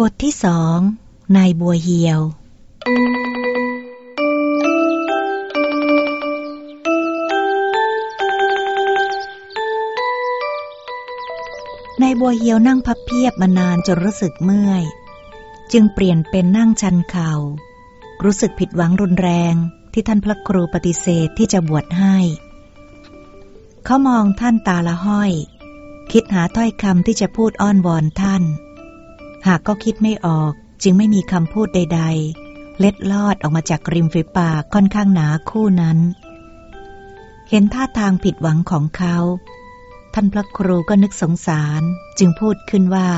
บทที่สองนายบัวเหียว นายบัวเหียวนั่งพับเพียบมานานจนรู้สึกเมื่อย จึงเปลี่ยนเป็นนั่งชันเขา่า รู้สึกผิดหวังรุนแรงที่ท่านพระครูปฏิเสธที่จะบวชให้ เขามองท่านตาละห้อย คิดหาถ้อยคำที่จะพูดอ้อนวอนท่าน หากก็คิดไม่ออกจึงไม่มีคำพูดใด ๆ เล็ดลอดออกมาจากริมฝีปากค่อนข้างหนาคู่นั้น เห็นท่าทางผิดหวังของเขา ท่านพระครูก็นึกสงสารจึงพูดขึ้นว่า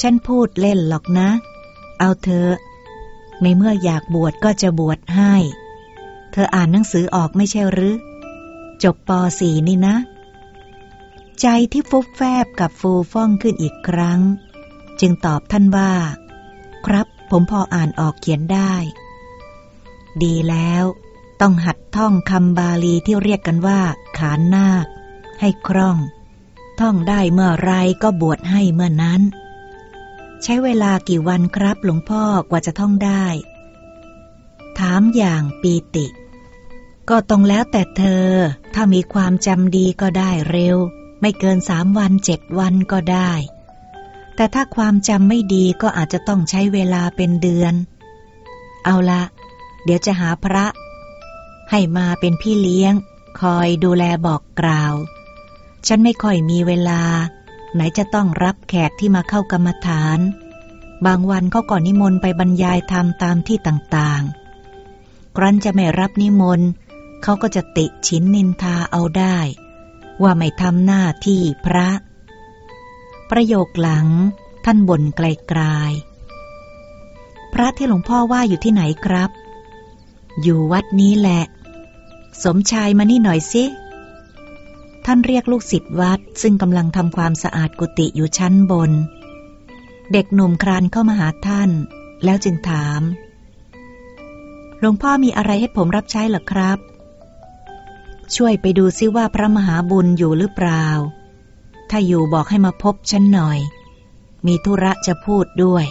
ฉันพูดเล่นหรอกนะ เอาเธอในเมื่ออยากบวชก็จะบวชให้ เธออ่านหนังสือออกไม่ใช่หรือ จบป .4 นี่นะ ใจที่ฟุบแฟบกับฟูฟ่องขึ้นอีกครั้ง จึงตอบท่านว่า ครับผมพออ่านออกเขียนได้ ดีแล้ว ต้องหัดท่องคำบาลีที่เรียกกันว่า ขานนาค ให้คล่อง ท่องได้เมื่อไรก็บวชให้เมื่อนั้น ใช้เวลากี่วันครับหลวงพ่อกว่าจะท่องได้ ถามอย่างปีติ ก็ต้องแล้วแต่เธอ ถ้ามีความจำดีก็ได้เร็ว ไม่เกินสามวันเจ็ดวันก็ได้ แต่ถ้าความจำไม่ดีก็อาจจะต้องใช้เวลาเป็นเดือน เอาละ เดี๋ยวจะหาพระ ให้มาเป็นพี่เลี้ยง คอยดูแลบอกกล่าว ฉันไม่ค่อยมีเวลา ไหนจะต้องรับแขกที่มาเข้ากรรมฐาน บางวันเขาก่อนนิมนต์ไปบรรยายธรรมตามที่ต่างๆ ครั้นจะไม่รับนิมนต์เขาก็จะติชินนินทาเอาได้ ว่าไม่ทำหน้าที่พระ ประโยคหลัง ท่านบ่นไกลๆ พระที่หลวงพ่อว่าอยู่ที่ไหนครับ อยู่วัดนี้แหละ สมชายมานี่หน่อยสิ ท่านเรียกลูกศิษย์วัดซึ่งกำลังทำความสะอาดกุฏิอยู่ชั้นบน เด็กหนุ่มครานเข้ามาหาท่าน แล้วจึงถาม หลวงพ่อมีอะไรให้ผมรับใช้หรอครับ ช่วยไปดูซิว่าพระมหาบุญอยู่หรือเปล่า ถ้าอยู่บอกให้มาพบฉันหน่อย มีธุระจะพูดด้วย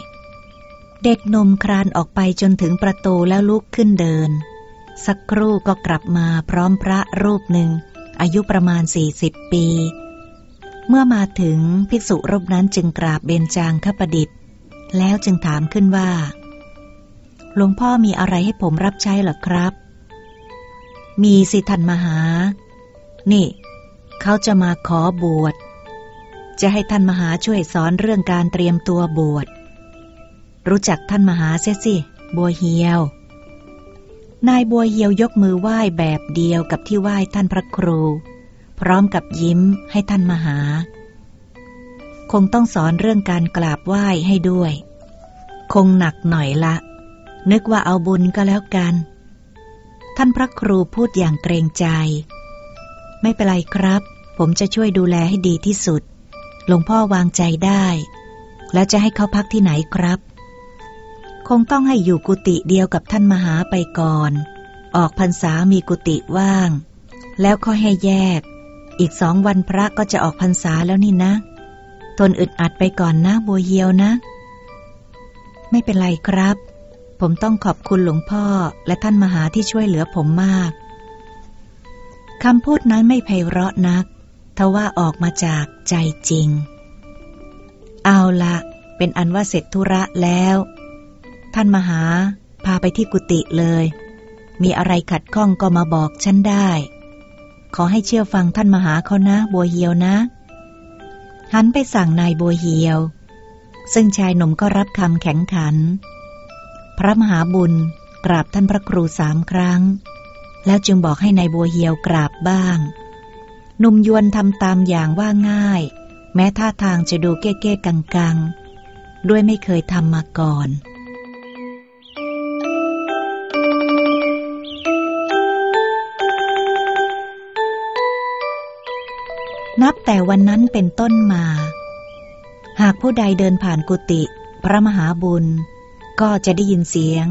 เด็กนมครานออกไปจนถึงประตูแล้วลุกขึ้นเดิน สักครู่ก็กลับมาพร้อมพระรูปหนึ่ง อายุประมาณสี่สิบปี เมื่อมาถึงภิกษุรูปนั้นจึงกราบเบญจางคประดิษฐ์ แล้วจึงถามขึ้นว่า หลวงพ่อมีอะไรให้ผมรับใช้หรอครับ มีสิทันมหา นี่เขาจะมาขอบวช จะให้ท่านมหาช่วยสอนเรื่องการเตรียมตัวบวช รู้จักท่านมหาเสียสิ บัวเฮียว นายบัวเหียวยกมือไหว้แบบเดียวกับที่ไหว้ท่านพระครู พร้อมกับยิ้มให้ท่านมหา คงต้องสอนเรื่องการกราบไหว้ให้ด้วย คงหนักหน่อยละ นึกว่าเอาบุญก็แล้วกัน ท่านพระครูพูดอย่างเกรงใจ ไม่เป็นไรครับ ผมจะช่วยดูแลให้ดีที่สุด หลวงพ่อวางใจได้ แล้วจะให้เขาพักที่ไหนครับ คงต้องให้อยู่กุฏิเดียวกับท่านมหาไปก่อน ออกพรรษามีกุฏิว่าง แล้วก็ให้แยก อีกสองวันพระก็จะออกพรรษาแล้วนี่นะ ทนอึดอัดไปก่อนนะบัวเยียวนะ ไม่เป็นไรครับ ผมต้องขอบคุณหลวงพ่อและท่านมหาที่ช่วยเหลือผมมากคำพูดนั้นไม่ไพเราะนัก ทว่าออกมาจาก ใจจริง เอาละเป็นอันว่าเสร็จธุระแล้ว ท่านมหา พาไปที่กุฏิเลย มีอะไรขัดข้องก็มาบอกฉันได้ ขอให้เชื่อฟังท่านมหาเขานะ บัวเหียวนะ หันไปสั่งนายบัวเหียว ซึ่งชายหนุ่มก็รับคำแข็งขัน พระมหาบุญกราบท่านพระครูสามครั้ง แล้วจึงบอกให้ในายบัวเหียวกราบบ้าง หนุ่มยวนทำตามอย่างว่าง่าย แม้ท่าทางจะดูเก้เก้กังกังด้วยไม่เคยทำมาก่อน นับแต่วันนั้นเป็นต้นมา หากผู้ใดเดินผ่านกุฏิพระมหาบุญ ก็จะได้ยินเสียง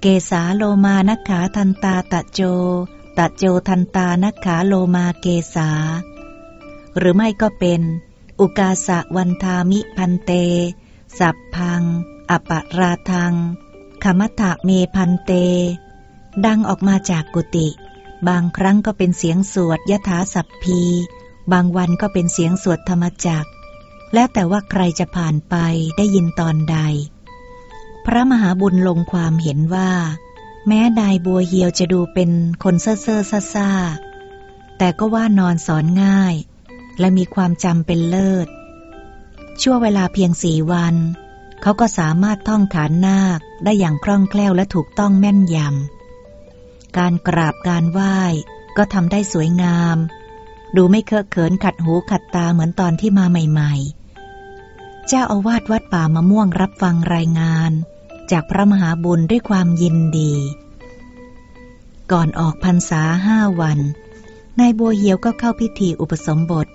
เกสาโลมานักขาทันตาตะโจ ตะโจทันตานักขาโลมาเกสาหรือไม่ก็เป็น อุกาสะวันทามิพันเต สัพพัง อปราทังขมตะเมพันเต ดังออกมาจากกุฏิ บางครั้งก็เป็นเสียงสวดยถาสัพพี บางวันก็เป็นเสียงสวดธรรมจักแล้วแต่ว่าใครจะผ่านไปได้ยินตอนใด พระมหาบุญลงความเห็นว่า แม้นายบัวเหียวจะดูเป็นคนเซ่อเซ่อซ่าแต่ก็ว่านอนสอนง่าย และมีความจำเป็นเลิศ ชั่วเวลาเพียงสี่วัน เขาก็สามารถท่องขานนาคได้อย่างคล่องแคล่วและถูกต้องแม่นยำ การกราบการไหว้ก็ทำได้สวยงาม ดูไม่เคอะเขินขัดหูขัดตาเหมือนตอนที่มาใหม่ ๆ เจ้าอาวาสวัดป่ามะม่วงรับฟังรายงาน จากพระมหาบุญด้วยความยินดี ก่อนออกพรรษาห้าวัน นายบัวเหียวก็เข้าพิธีอุปสมบท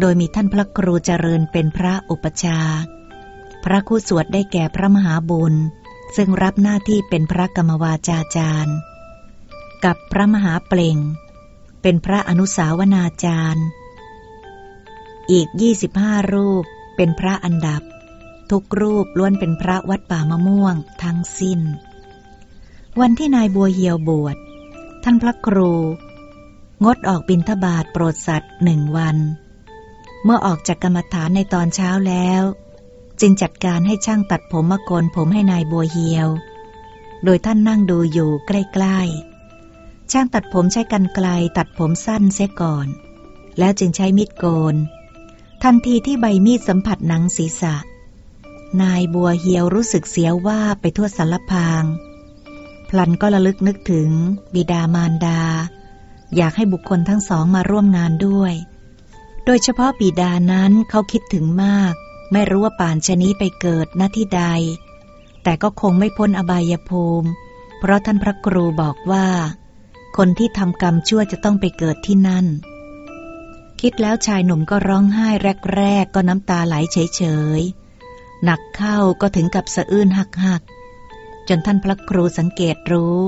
โดยมีท่านพระครูเจริญเป็นพระอุปชา พระคู่สวดได้แก่พระมหาบุญ ซึ่งรับหน้าที่เป็นพระกรรมวาจาจารย์ กับพระมหาเปล่ง เป็นพระอนุสาวนาจารย์ อีกยี่สิบห้ารูปเป็นพระอันดับ ทุกรูปล้วนเป็นพระวัดป่ามะม่วงทั้งสิ้น วันที่นายบัวเหียวบวช ท่านพระครู งดออกบินทบาทโปรดสัตว์หนึ่งวัน เมื่อออกจากกรรมฐานในตอนเช้าแล้ว จึงจัดการให้ช่างตัดผมมาโกนผมให้นายบัวเฮียว โดยท่านนั่งดูอยู่ใกล้ๆ ช่างตัดผมใช้กันไกลตัดผมสั้นเสียก่อน แล้วจึงใช้มีดโกนทันทีที่ใบมีดสัมผัสหนังศีรษะ นายบัวเฮียวรู้สึกเสียว่าไปทั่วสารพาง พลันก็ระลึกนึกถึง บิดามารดา อยากให้บุคคลทั้งสองมาร่วมงานด้วย โดยเฉพาะบิดานั้นเขาคิดถึงมาก ไม่รู้ว่าป่านชนี้ไปเกิดหน้าที่ใด แต่ก็คงไม่พ้นอบายภูมิ เพราะท่านพระครูบอกว่า คนที่ทำกรรมชั่วจะต้องไปเกิดที่นั่น คิดแล้วชายหนุ่มก็ร้องไห้แรกๆก็น้ำตาไหลเฉยๆ หนักเข้าก็ถึงกับสะอื้นหักๆจนท่านพระครูสังเกตรู้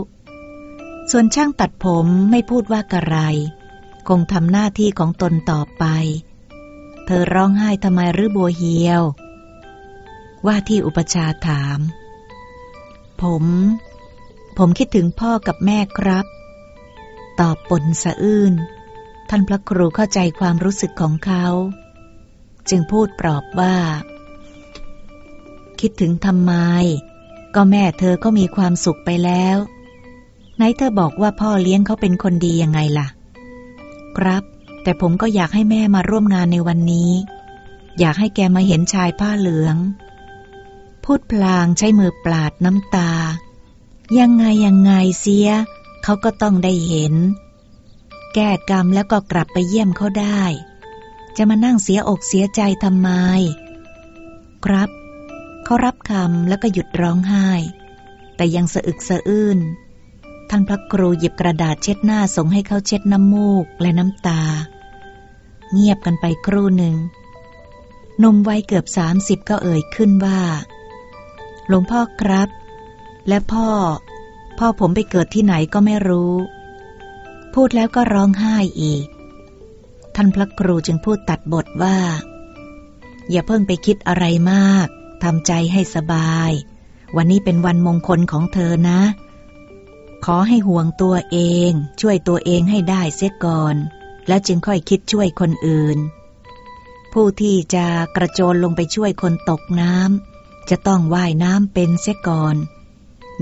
ส่วนช่างตัดผมไม่พูดว่ากระไร คงทำหน้าที่ของตนต่อไป เธอร้องไห้ทำไมหรือบัวเหียว ว่าที่อุปชาถาม ผม ผมคิดถึงพ่อกับแม่ครับ ตอบปนสะอื้น ท่านพระครูเข้าใจความรู้สึกของเขา จึงพูดปลอบว่า คิดถึงทำไม ก็แม่เธอก็มีความสุขไปแล้ว ไหนเธอบอกว่าพ่อเลี้ยงเขาเป็นคนดียังไงล่ะ ครับ แต่ผมก็อยากให้แม่มาร่วมงานในวันนี้ อยากให้แกมาเห็นชายผ้าเหลือง พูดพลางใช้มือปลาดน้ำตา ยังไงยังไงเสีย เขาก็ต้องได้เห็น แก้กรรมแล้วก็กลับไปเยี่ยมเขาได้ จะมานั่งเสียอกเสียใจทำไม ครับ เขารับคำแล้วก็หยุดร้องไห้ แต่ยังสะอึกสะอื้น ท่านพระครูหยิบกระดาษเช็ดหน้าส่งให้เขาเช็ดน้ำมูกและน้ำตา เงียบกันไปครู่หนึ่งนมวัยเกือบสามสิบก็เอ่ยขึ้นว่า หลวงพ่อครับ และพ่อ พ่อผมไปเกิดที่ไหนก็ไม่รู้ พูดแล้วก็ร้องไห้อีก ท่านพระครูจึงพูดตัดบทว่า อย่าเพิ่งไปคิดอะไรมาก ทำใจให้สบาย วันนี้เป็นวันมงคลของเธอนะ ขอให้ห่วงตัวเอง ช่วยตัวเองให้ได้เสียก่อน แล้วจึงค่อยคิดช่วยคนอื่น ผู้ที่จะกระโจนลงไปช่วยคนตกน้ำจะต้องว่ายน้ำเป็นเสียก่อน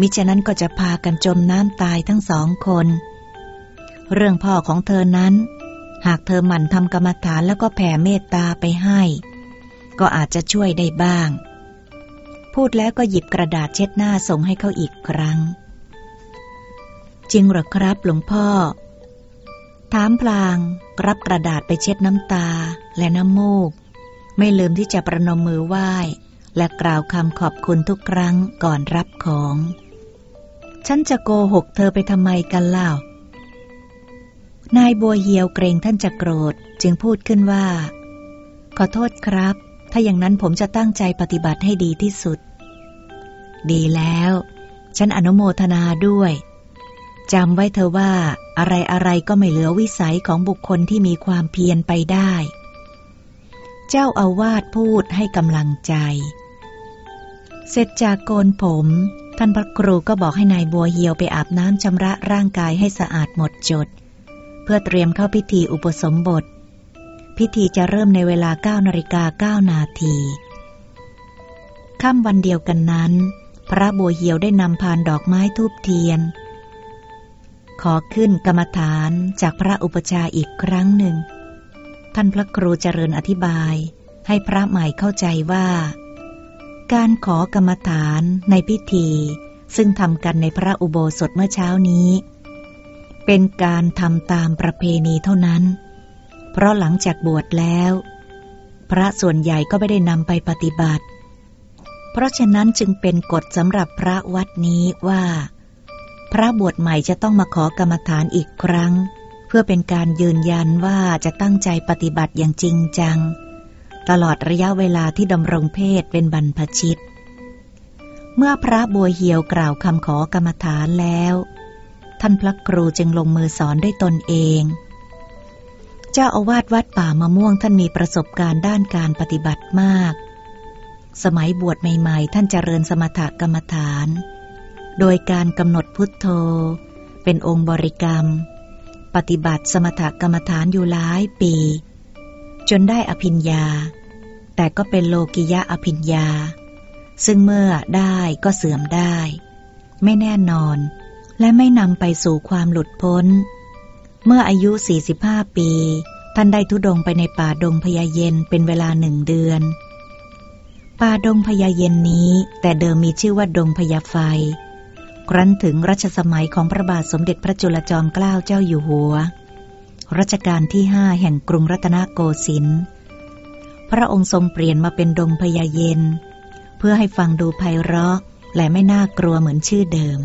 มิฉะนั้นก็จะพากันจมน้ำตายทั้งสองคน เรื่องพ่อของเธอนั้น หากเธอหมั่นทำกรรมฐานแล้วก็แผ่เมตตาไปให้ก็อาจจะช่วยได้บ้าง พูดแล้วก็หยิบกระดาษเช็ดหน้าส่งให้เขาอีกครั้ง จริงหรอครับหลวงพ่อ ถามพลางรับกระดาษไปเช็ดน้ำตาและน้ำมูก ไม่ลืมที่จะประนมมือไหว้ และกล่าวคำขอบคุณทุกครั้งก่อนรับของ ฉันจะโกหกเธอไปทำไมกันเล่านายบัวเหียวเกรงท่านจะโกรธจึงพูดขึ้นว่า ขอโทษครับ ถ้าอย่างนั้นผมจะตั้งใจปฏิบัติให้ดีที่สุด ดีแล้ว ฉันอนุโมทนาด้วยจำไว้เธอว่าอะไรอะไรก็ไม่เหลือวิสัยของบุคคลที่มีความเพียรไปได้ เจ้าอาวาสพูดให้กำลังใจ เสร็จจากโกนผม ท่านพระครูก็บอกให้นายบัวเหียวไปอาบน้ำชำระร่างกายให้สะอาดหมดจด เพื่อเตรียมเข้าพิธีอุปสมบท พิธีจะเริ่มในเวลา9นาฬิกา9นาทีค่ำวันเดียวกันนั้น พระบัวเหียวได้นำพานดอกไม้ทูบเทียน ขอขึ้นกรรมฐานจากพระอุปชาอีกครั้งหนึ่ง ท่านพระครูเจริญอธิบาย ให้พระใหม่เข้าใจว่า การขอกรรมฐานในพิธี ซึ่งทำกันในพระอุโบสถเมื่อเช้านี้ เป็นการทำตามประเพณีเท่านั้น เพราะหลังจากบวชแล้ว พระส่วนใหญ่ก็ไม่ได้นำไปปฏิบัติ เพราะฉะนั้นจึงเป็นกฎสำหรับพระวัดนี้ว่า พระบวชใหม่จะต้องมาขอกรรมฐานอีกครั้ง เพื่อเป็นการยืนยันว่าจะตั้งใจปฏิบัติอย่างจริงจัง ตลอดระยะเวลาที่ดำรงเพศเป็นบรรพชิต เมื่อพระบัวเหียวกล่าวคำขอกรรมฐานแล้ว ท่านพระครูจึงลงมือสอนด้วยตนเอง จ้าอาวาสวัดป่ามะม่วงท่านมีประสบการณ์ด้านการปฏิบัติมาก สมัยบวชใหม่ๆ ท่านเจริญสมถกรรมฐาน โดยการกำหนดพุทโธ เป็นองค์บริกรรม ปฏิบัติสมถกรรมฐานอยู่หลายปี จนได้อภิญญา แต่ก็เป็นโลกิยะอภิญญา ซึ่งเมื่อได้ก็เสื่อมได้ ไม่แน่นอน และไม่นำไปสู่ความหลุดพ้น เมื่ออายุ 45 ปี ท่านได้ทุดงไปในป่าดงพญาเย็นเป็นเวลาหนึ่งเดือน ป่าดงพญาเย็นนี้ แต่เดิมมีชื่อว่าดงพญาไฟ ครั้นถึงรัชสมัยของพระบาทสมเด็จพระจุลจอมเกล้าเจ้าอยู่หัว รัชกาลที่ห้าแห่งกรุงรัตนโกสินทร์ พระองค์ทรงเปลี่ยนมาเป็นดงพญาเย็น เพื่อให้ฟังดูไพเราะและไม่น่ากลัวเหมือนชื่อเดิม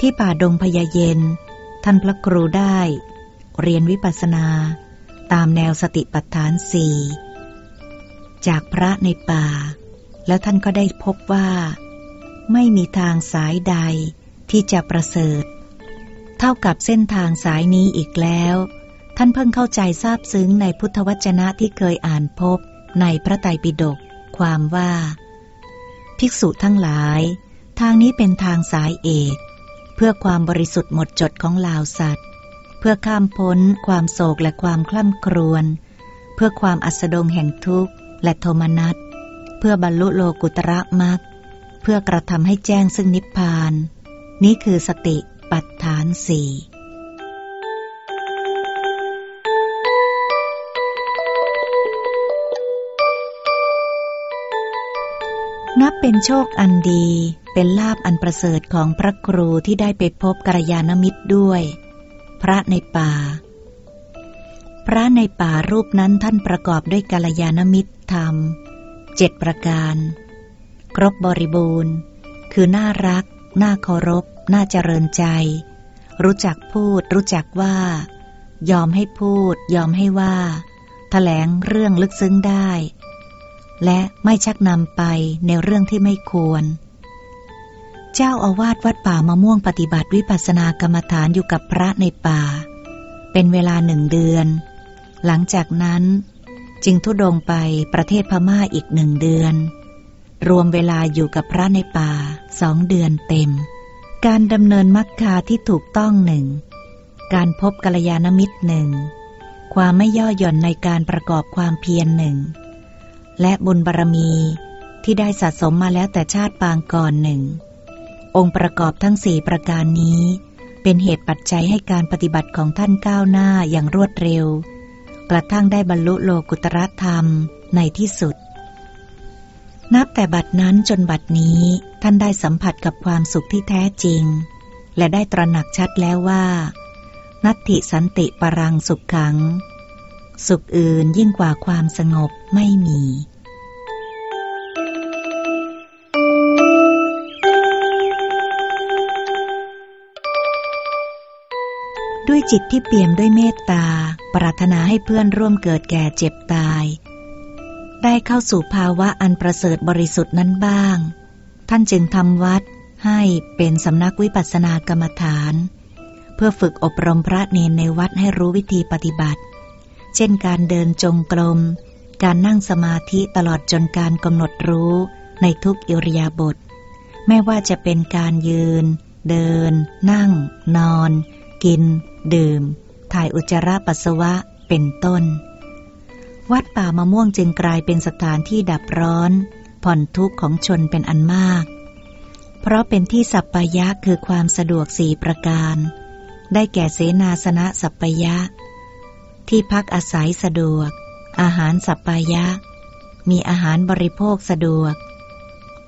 ที่ป่าดงพญาเย็น ท่านพระครูได้ เรียนวิปัสสนา ตามแนวสติปัฏฐานสี่จากพระในป่า แล้วท่านก็ได้พบว่า ไม่มีทางสายใดที่จะประเสริฐ เท่ากับเส้นทางสายนี้อีกแล้ว ท่านเพิ่งเข้าใจทราบซึ้งในพุทธวจนะที่เคยอ่านพบในพระไตรปิฎกความว่า ภิกษุทั้งหลาย ทางนี้เป็นทางสายเอก เพื่อความบริสุทธิ์หมดจดของลาวสัตว์ เพื่อข้ามพ้นความโศกและความคล่ำครวญเพื่อความอัสดงแห่งทุกข์และโทมนัส เพื่อบรรลุโลกุตระมรรคเพื่อกระทำให้แจ้งซึ่งนิพพาน นี้คือสติปัฏฐานสี่นับเป็นโชคอันดี เป็นลาบอันประเสริฐของพระครูที่ได้ไปพบกัลยาณมิตรด้วย พระในป่า พระในป่ารูปนั้นท่านประกอบด้วยกาลยานมิตรธรรมเจ็ดประการ ครบบริบูรณ์ คือน่ารัก น่าเคารพ น่าเจริญใจ รู้จักพูด รู้จักว่า ยอมให้พูด ยอมให้ว่าถแถลงเรื่องลึกซึ้งได้ และไม่ชักนำไปในเรื่องที่ไม่ควร เจ้าอาวาสวัดป่ามะม่วงปฏิบัติวิปัสสนากรรมฐานอยู่กับพระในป่า เป็นเวลาหนึ่งเดือน หลังจากนั้นจึงทุดงไปประเทศพม่าอีกหนึ่งเดือน รวมเวลาอยู่กับพระในป่าสองเดือนเต็ม การดำเนินมัคคาที่ถูกต้องหนึ่ง การพบกัลยาณมิตรหนึ่ง ความไม่ย่อหย่อนในการประกอบความเพียรหนึ่ง และบุญบารมีที่ได้สะสมมาแล้วแต่ชาติปางก่อนหนึ่ง องค์ประกอบทั้งสี่ประการนี้ เป็นเหตุปัจจัยให้การปฏิบัติของท่านก้าวหน้าอย่างรวดเร็ว กระทั่งได้บรรลุโลกุตรธรรมในที่สุด นับแต่บัดนั้นจนบัดนี้ท่านได้สัมผัสกับความสุขที่แท้จริง และได้ตระหนักชัดแล้วว่า นัตติสันติปรังสุขขัง สุขอื่นยิ่งกว่าความสงบไม่มี ด้วยจิตที่เปี่ยมด้วยเมตตา ปรารถนาให้เพื่อนร่วมเกิดแก่เจ็บตาย ได้เข้าสู่ภาวะอันประเสริฐบริสุทธิ์นั้นบ้าง ท่านจึงทำวัดให้เป็นสำนักวิปัสสนากรรมฐาน เพื่อฝึกอบรมพระเนนในวัดให้รู้วิธีปฏิบัติ เช่นการเดินจงกรม การนั่งสมาธิตลอดจนการกำหนดรู้ในทุกอิริยาบถไม่ว่าจะเป็นการยืน เดิน นั่ง นอน กิน ดื่ม ถ่ายอุจจาระปัสสาวะเป็นต้น วัดป่ามะม่วงจึงกลายเป็นสถานที่ดับร้อน ผ่อนทุกข์ของชนเป็นอันมาก เพราะเป็นที่สัปปายะคือความสะดวกสี่ประการ ได้แก่เสนาสนะสัปปายะ ที่พักอาศัยสะดวก อาหารสัปปายะ มีอาหารบริโภคสะดวก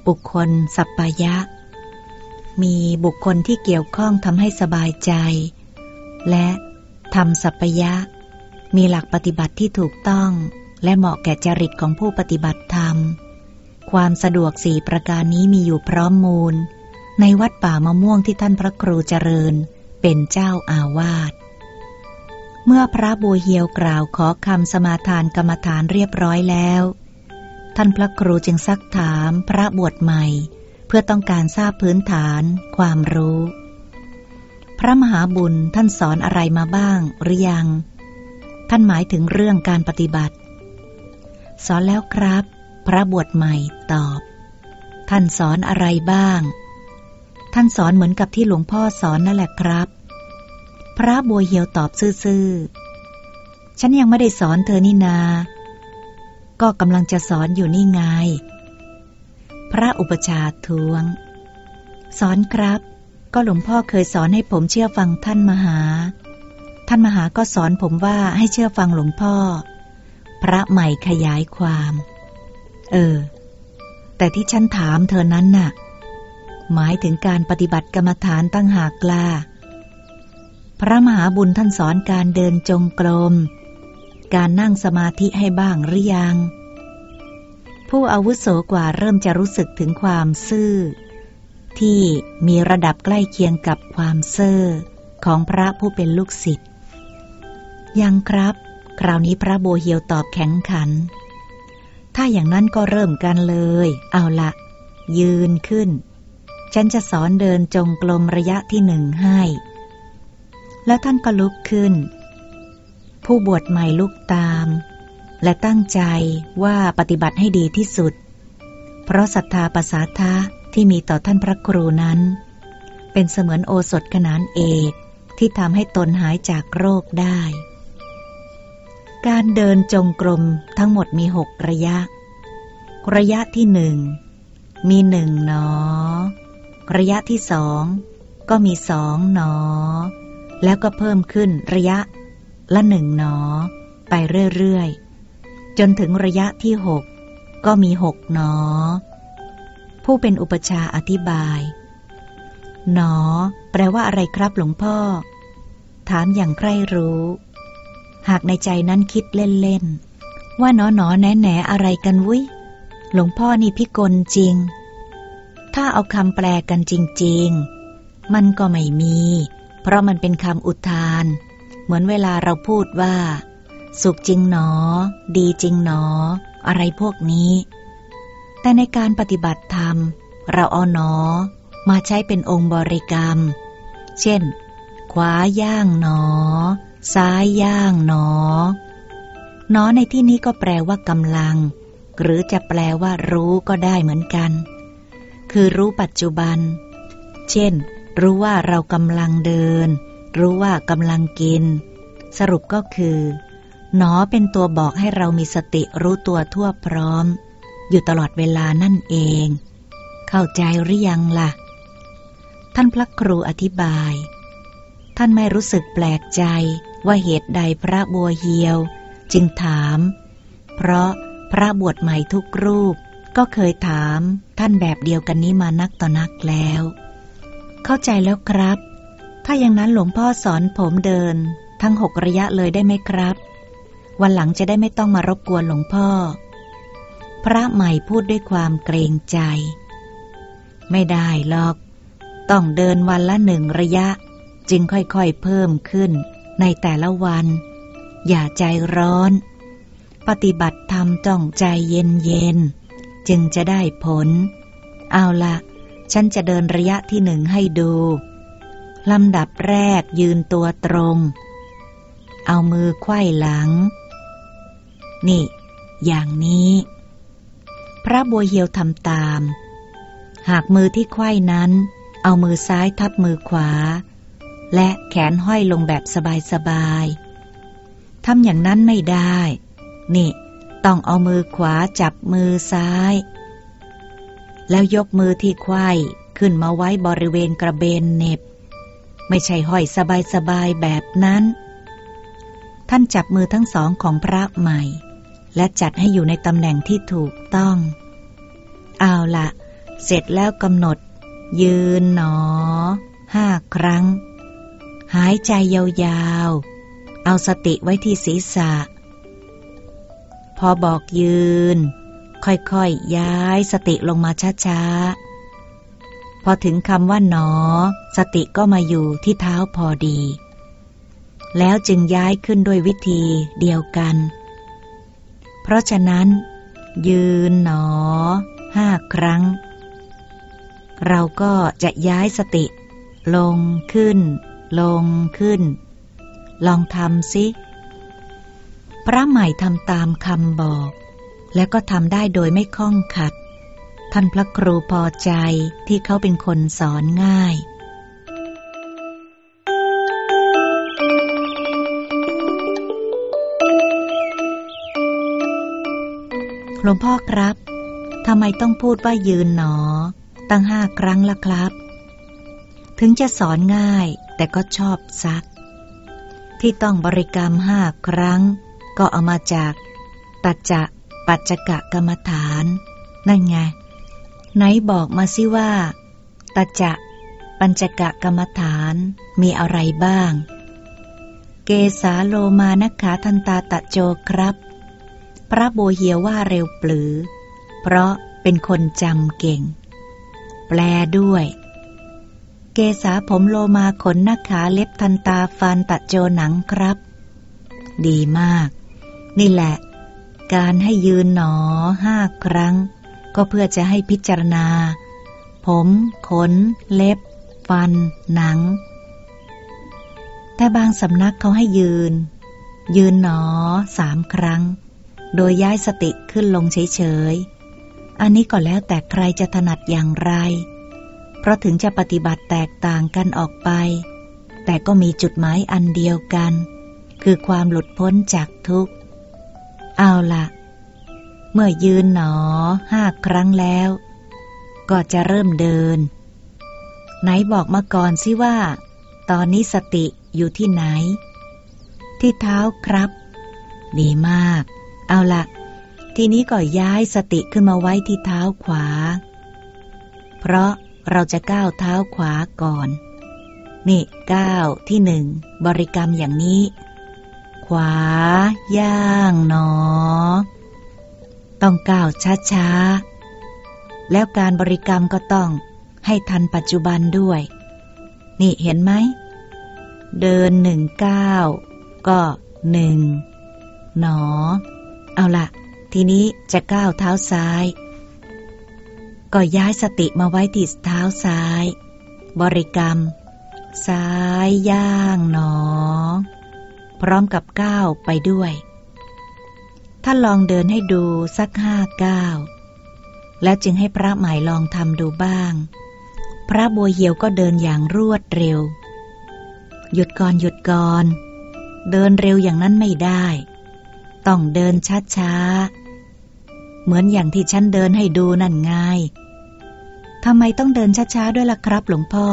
บุคคลสัปปายะมีบุคคลที่เกี่ยวข้องทำให้สบายใจ และทำสัปปายะ มีหลักปฏิบัติที่ถูกต้อง และเหมาะแก่จริตของผู้ปฏิบัติธรรม ความสะดวกสี่ประการนี้มีอยู่พร้อมมูล ในวัดป่ามะม่วงที่ท่านพระครูเจริญเป็นเจ้าอาวาส เมื่อพระบัวเฮียวกล่าวขอคำสมาทานกรรมฐานเรียบร้อยแล้ว ท่านพระครูจึงซักถามพระบวชใหม่ เพื่อต้องการทราบพื้นฐาน ความรู้ ระมหาบุญท่านสอนอะไรมาบ้างหรือยัง ท่านหมายถึงเรื่องการปฏิบัติ สอนแล้วครับ พระบวชใหม่ตอบ ท่านสอนอะไรบ้าง ท่านสอนเหมือนกับที่หลวงพ่อสอนนั่นแหละครับ พระบัวเหียวตอบซื่อๆ ฉันยังไม่ได้สอนเธอนี่นา ก็กำลังจะสอนอยู่นี่ไง พระอุปชาทวง สอนครับ ก็หลวงพ่อเคยสอนให้ผมเชื่อฟังท่านมหา ท่านมหาก็สอนผมว่าให้เชื่อฟังหลวงพ่อ พระใหม่ขยายความ เออ แต่ที่ฉันถามเธอนั้นน่ะ หมายถึงการปฏิบัติกรรมฐานตั้งหากลาพระมหาบุญท่านสอนการเดินจงกรม การนั่งสมาธิให้บ้างหรือยัง ผู้อาวุโสกว่าเริ่มจะรู้สึกถึงความซื่อ ที่มีระดับใกล้เคียงกับความเซ่อของพระผู้เป็นลูกศิษย์ยังครับ คราวนี้พระโบเฮียวตอบแข็งขัน ถ้าอย่างนั้นก็เริ่มกันเลย เอาละ ยืนขึ้น ฉันจะสอนเดินจงกรมระยะที่หนึ่งให้ แล้วท่านก็ลุกขึ้น ผู้บวชใหม่ลุกตาม และตั้งใจว่าปฏิบัติให้ดีที่สุด เพราะศรัทธาภาษาทะ ที่มีต่อท่านพระครูนั้น เป็นเสมือนโอสถขนานเอกที่ทำให้ตนหายจากโรคได้ การเดินจงกรมทั้งหมดมีหกระยะ ระยะที่หนึ่งมีหนึ่งหนอ ระยะที่สองก็มีสองหนอ แล้วก็เพิ่มขึ้นระยะละหนึ่งหนอ ไปเรื่อยๆ จนถึงระยะที่หกก็มีหกหนอ ผู้เป็นอุปชาอธิบาย หนอ แปลว่าอะไรครับหลวงพ่อ ถามอย่างใคร่รู้ หากในใจนั้นคิดเล่นๆ ว่าหนอหนอแหนแหนอะไรกันวุ้ย หลวงพ่อนี่พิกลจริง ถ้าเอาคำแปลกันจริง ๆ มันก็ไม่มี เพราะมันเป็นคำอุทาน เหมือนเวลาเราพูดว่า สุขจริงหนอ ดีจริงหนอ อะไรพวกนี้ แต่ในการปฏิบัติธรรม เราเอาหนอ มาใช้เป็นองค์บริกรรม เช่น ขวาย่างหนอ ซ้ายย่างหนอ หนอในที่นี้ก็แปลว่ากำลัง หรือจะแปลว่ารู้ก็ได้เหมือนกัน คือรู้ปัจจุบัน เช่น รู้ว่าเรากำลังเดิน รู้ว่ากำลังกิน สรุปก็คือ หนอเป็นตัวบอกให้เรามีสติรู้ตัวทั่วพร้อม อยู่ตลอดเวลานั่นเอง เข้าใจหรือยังล่ะ ท่านพระครูอธิบาย ท่านไม่รู้สึกแปลกใจว่าเหตุใดพระบัวเฮียว จึงถาม เพราะพระบวชใหม่ทุกรูปก็เคยถามท่านแบบเดียวกันนี้มานักต่อนักแล้ว เข้าใจแล้วครับ ถ้าอย่างนั้นหลวงพ่อสอนผมเดิน ทั้งหกระยะเลยได้ไหมครับ วันหลังจะได้ไม่ต้องมารบกวนหลวงพ่อ พระใหม่พูดด้วยความเกรงใจ ไม่ได้หรอก ต้องเดินวันละหนึ่งระยะ จึงค่อยๆเพิ่มขึ้นในแต่ละวัน อย่าใจร้อน ปฏิบัติธรรมต้องใจเย็นๆ จึงจะได้ผล เอาละฉันจะเดินระยะที่หนึ่งให้ดูลำดับแรกยืนตัวตรง เอามือไขว้หลัง นี่ อย่างนี้ พระบัวเหียวทำตาม หากมือที่ไขว้นั้น เอามือซ้ายทับมือขวา และแขนห้อยลงแบบสบายๆทำอย่างนั้นไม่ได้ นี่ ต้องเอามือขวาจับมือซ้าย แล้วยกมือที่ไขว้ขึ้นมาไว้บริเวณกระเบนเน็บ ไม่ใช่ห้อยสบายๆแบบนั้น ท่านจับมือทั้งสองของพระใหม่ และจัดให้อยู่ในตำแหน่งที่ถูกต้อง เอาละเสร็จแล้วกำหนด ยืนหนอห้าครั้ง หายใจยาวๆ เอาสติไว้ที่ศีรษะ พอบอกยืน ค่อยๆย้ายสติลงมาช้าๆ พอถึงคำว่าหนอ สติก็มาอยู่ที่เท้าพอดี แล้วจึงย้ายขึ้นด้วยวิธีเดียวกัน เพราะฉะนั้น ยืนหนอห้าครั้ง เราก็จะย้ายสติ ลงขึ้น ลงขึ้น ลองทำสิ พระใหม่ทำตามคำบอก และก็ทำได้โดยไม่ข้องขัด ท่านพระครูพอใจที่เขาเป็นคนสอนง่าย หลวงพ่อครับทำไมต้องพูดว่ายืนหนอ ตั้งห้าครั้งละครับ ถึงจะสอนง่ายแต่ก็ชอบซัก ที่ต้องบริกรรมห้าครั้ง ก็เอามาจากตัจจะปัจจกะกรรมฐาน นั่นไง ไหนบอกมาสิว่าตัจจะปัญจกะกรรมฐานมีอะไรบ้าง เกสาโลมานขาทันตาตะโจครับ พระโบเฮียว่าเร็วปลือ เพราะเป็นคนจำเก่ง แปลด้วย เกษาผมโลมาขนนักขาเล็บทันตาฟันตะโจหนังครับ ดีมาก นี่แหละ การให้ยืนหนอห้าครั้ง ก็เพื่อจะให้พิจารณา ผมขน เล็บ ฟัน หนัง แต่บางสำนักเขาให้ยืน ยืนหนอสามครั้ง โดยย้ายสติขึ้นลงเฉยๆ อันนี้ก็แล้วแต่ใครจะถนัดอย่างไร เพราะถึงจะปฏิบัติแตกต่างกันออกไป แต่ก็มีจุดหมายอันเดียวกัน คือความหลุดพ้นจากทุกข์ เอาละเมื่อยืนหนอห้าครั้งแล้ว ก็จะเริ่มเดิน ไหนบอกมาก่อนสิว่า ตอนนี้สติอยู่ที่ไหน ที่เท้าครับ ดีมาก เอาละทีนี้ก็ย้ายสติขึ้นมาไว้ที่เท้าขวา เพราะเราจะก้าวเท้าขวาก่อน นี่ก้าวที่หนึ่งบริกรรมอย่างนี้ ขวา ย่างหนอ ต้องก้าวช้าๆ แล้วการบริกรรมก็ต้องให้ทันปัจจุบันด้วย นี่เห็นไหม เดินหนึ่งก้าวก็หนึ่งหนอ เอาละทีนี้จะก้าวเท้าซ้าย ก็ย้ายสติมาไว้ที่เท้าซ้าย บริกรรม ซ้ายย่างหนอ พร้อมกับก้าวไปด้วย ถ้าลองเดินให้ดูสักห้าก้าวแล้วจึงให้พระใหม่ลองทำดูบ้าง พระบัวเหียวก็เดินอย่างรวดเร็ว หยุดก่อนหยุดก่อน เดินเร็วอย่างนั้นไม่ได้ ต้องเดินช้าๆ เหมือนอย่างที่ฉันเดินให้ดูนั่นไงทำไมต้องเดินช้าๆด้วยล่ะครับ หลวงพ่อ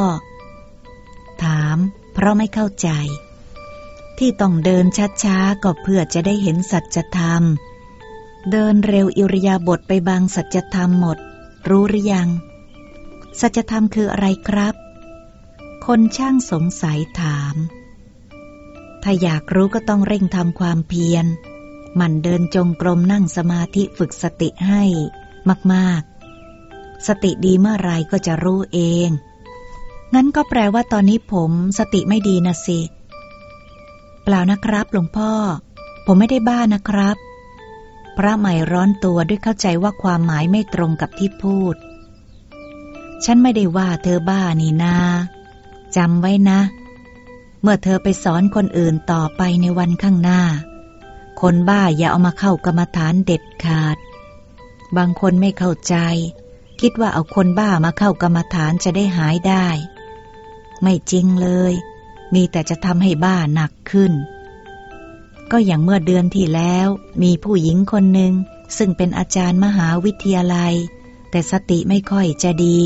ถาม เพราะไม่เข้าใจ ที่ต้องเดินช้าๆก็เพื่อจะได้เห็นสัจธรรม เดินเร็วอิริยาบถไปบางสัจธรรมหมด รู้หรือยัง สัจธรรมคืออะไรครับ คนช่างสงสัยถาม ถ้าอยากรู้ก็ต้องเร่งทำความเพียร มั่นเดินจงกรมนั่งสมาธิฝึกสติให้มากๆ สติดีเมื่อไรก็จะรู้เอง งั้นก็แปลว่าตอนนี้ผมสติไม่ดีนะสิ เปล่านะครับหลวงพ่อ ผมไม่ได้บ้านะครับ พระใหม่ร้อนตัวด้วยเข้าใจว่าความหมายไม่ตรงกับที่พูด ฉันไม่ได้ว่าเธอบ้านี่นาจำไว้นะ เมื่อเธอไปสอนคนอื่นต่อไปในวันข้างหน้า คนบ้าอย่าเอามาเข้ากรรมฐานเด็ดขาด บางคนไม่เข้าใจ คิดว่าเอาคนบ้ามาเข้ากรรมฐานจะได้หายได้ ไม่จริงเลย มีแต่จะทำให้บ้าหนักขึ้น ก็อย่างเมื่อเดือนที่แล้ว มีผู้หญิงคนหนึ่งซึ่งเป็นอาจารย์มหาวิทยาลัย แต่สติไม่ค่อยจะดี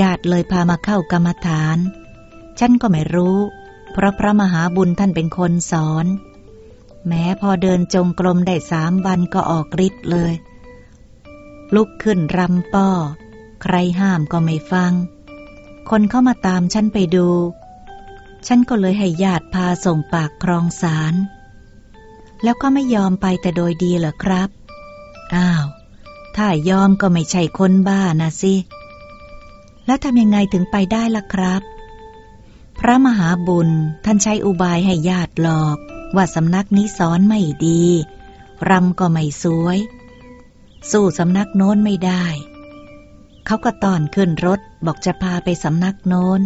ญาติเลยพามาเข้ากรรมฐาน ฉันก็ไม่รู้ เพราะพระมหาบุญท่านเป็นคนสอน แม้พอเดินจงกรมได้สามวันก็ออกฤทธิ์เลย ลุกขึ้นรำป้อ ใครห้ามก็ไม่ฟัง คนเข้ามาตามฉันไปดู ฉันก็เลยให้ญาติพาส่งปากครองสาร แล้วก็ไม่ยอมไปแต่โดยดีเหรอครับ อ้าว ถ้ายอมก็ไม่ใช่คนบ้านะสิ แล้วทำยังไงถึงไปได้ล่ะครับ พระมหาบุญท่านใช้อุบายให้ญาติหลอก ว่าสำนักนี้สอนไม่ดีรำก็ไม่สวย สู้สำนักโน้นไม่ได้ เขาก็ตอนขึ้นรถบอกจะพาไปสำนักโน้น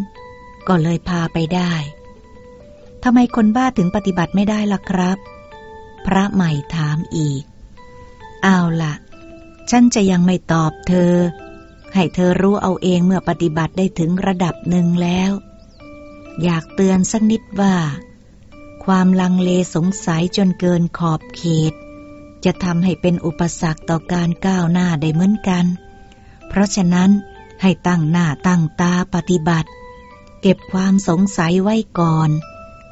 ก็เลยพาไปได้ทำไมคนบ้าถึงปฏิบัติไม่ได้ล่ะครับ พระใหม่ถามอีก เอาละฉันจะยังไม่ตอบเธอ ให้เธอรู้เอาเองเมื่อปฏิบัติได้ถึงระดับหนึ่งแล้ว อยากเตือนสักนิดว่า ความลังเลสงสัยจนเกินขอบเขต จะทำให้เป็นอุปสรรคต่อการก้าวหน้าได้เหมือนกัน เพราะฉะนั้นให้ตั้งหน้าตั้งตาปฏิบัติ เก็บความสงสัยไว้ก่อน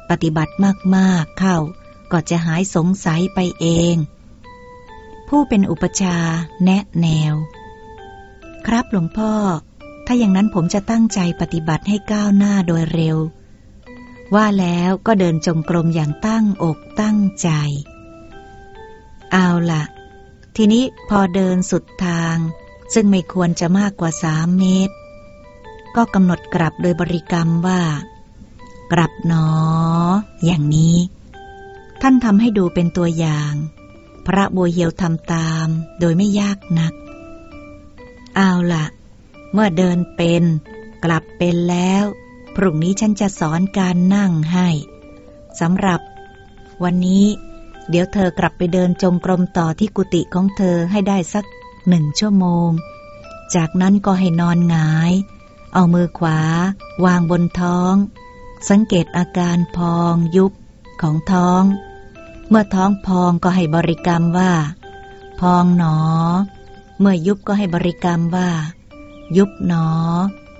ปฏิบัติมากๆเข้าก็จะหายสงสัยไปเอง ผู้เป็นอุปชาแนะแนว ครับหลวงพ่อ ถ้าอย่างนั้นผมจะตั้งใจปฏิบัติให้ก้าวหน้าโดยเร็ว ว่าแล้วก็เดินจงกรมอย่างตั้งอกตั้งใจ เอาละทีนี้พอเดินสุดทาง ซึ่งไม่ควรจะมากกว่าสามเมตร ก็กำหนดกลับโดยบริกรรมว่า กลับหนอ อย่างนี้ ท่านทำให้ดูเป็นตัวอย่าง พระบัวเหียวทำตามโดยไม่ยากนัก เอาละเมื่อเดินเป็น กลับเป็นแล้ว พรุ่งนี้ฉันจะสอนการนั่งให้สำหรับ วันนี้ เดี๋ยวเธอกลับไปเดินจงกรมต่อที่กุฏิของเธอให้ได้สักหนึ่งชั่วโมง จากนั้นก็ให้นอนหงาย เอามือขวา วางบนท้อง สังเกตอาการพองยุบของท้อง เมื่อท้องพองก็ให้บริกรรมว่า พองหนอ เมื่อยุบก็ให้บริกรรมว่า ยุบหนอ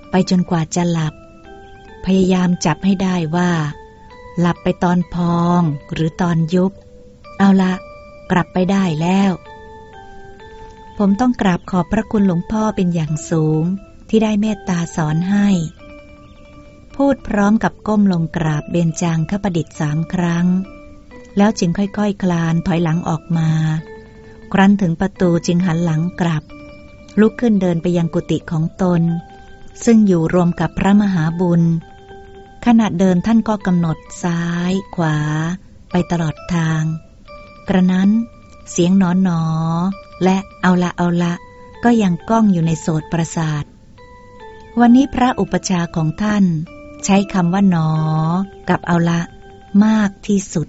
ไปจนกว่าจะหลับ พยายามจับให้ได้ว่า หลับไปตอนพองหรือตอนยุบ เอาละ กลับไปได้แล้ว ผมต้องกราบขอบพระคุณหลวงพ่อเป็นอย่างสูงที่ได้เมตตาสอนให้ พูดพร้อมกับก้มลงกราบเบญจางคประดิษฐ์สามครั้ง แล้วจึงค่อยๆคคลานถอยหลังออกมา ครั้นถึงประตูจึงหันหลังกลับ ลุกขึ้นเดินไปยังกุฏิของตน ซึ่งอยู่รวมกับพระมหาบุญ ขณะเดินท่านก็กำหนดซ้าย ขวา ไปตลอดทาง กระนั้น เสียงหนอนหนอ และเอาละเอาละ ก็ยังก้องอยู่ในโสตประสาท วันนี้พระอุปชาของท่าน ใช้คำว่าหนอ กับเอาละ มากที่สุด